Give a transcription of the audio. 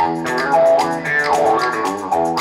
「見られるのが」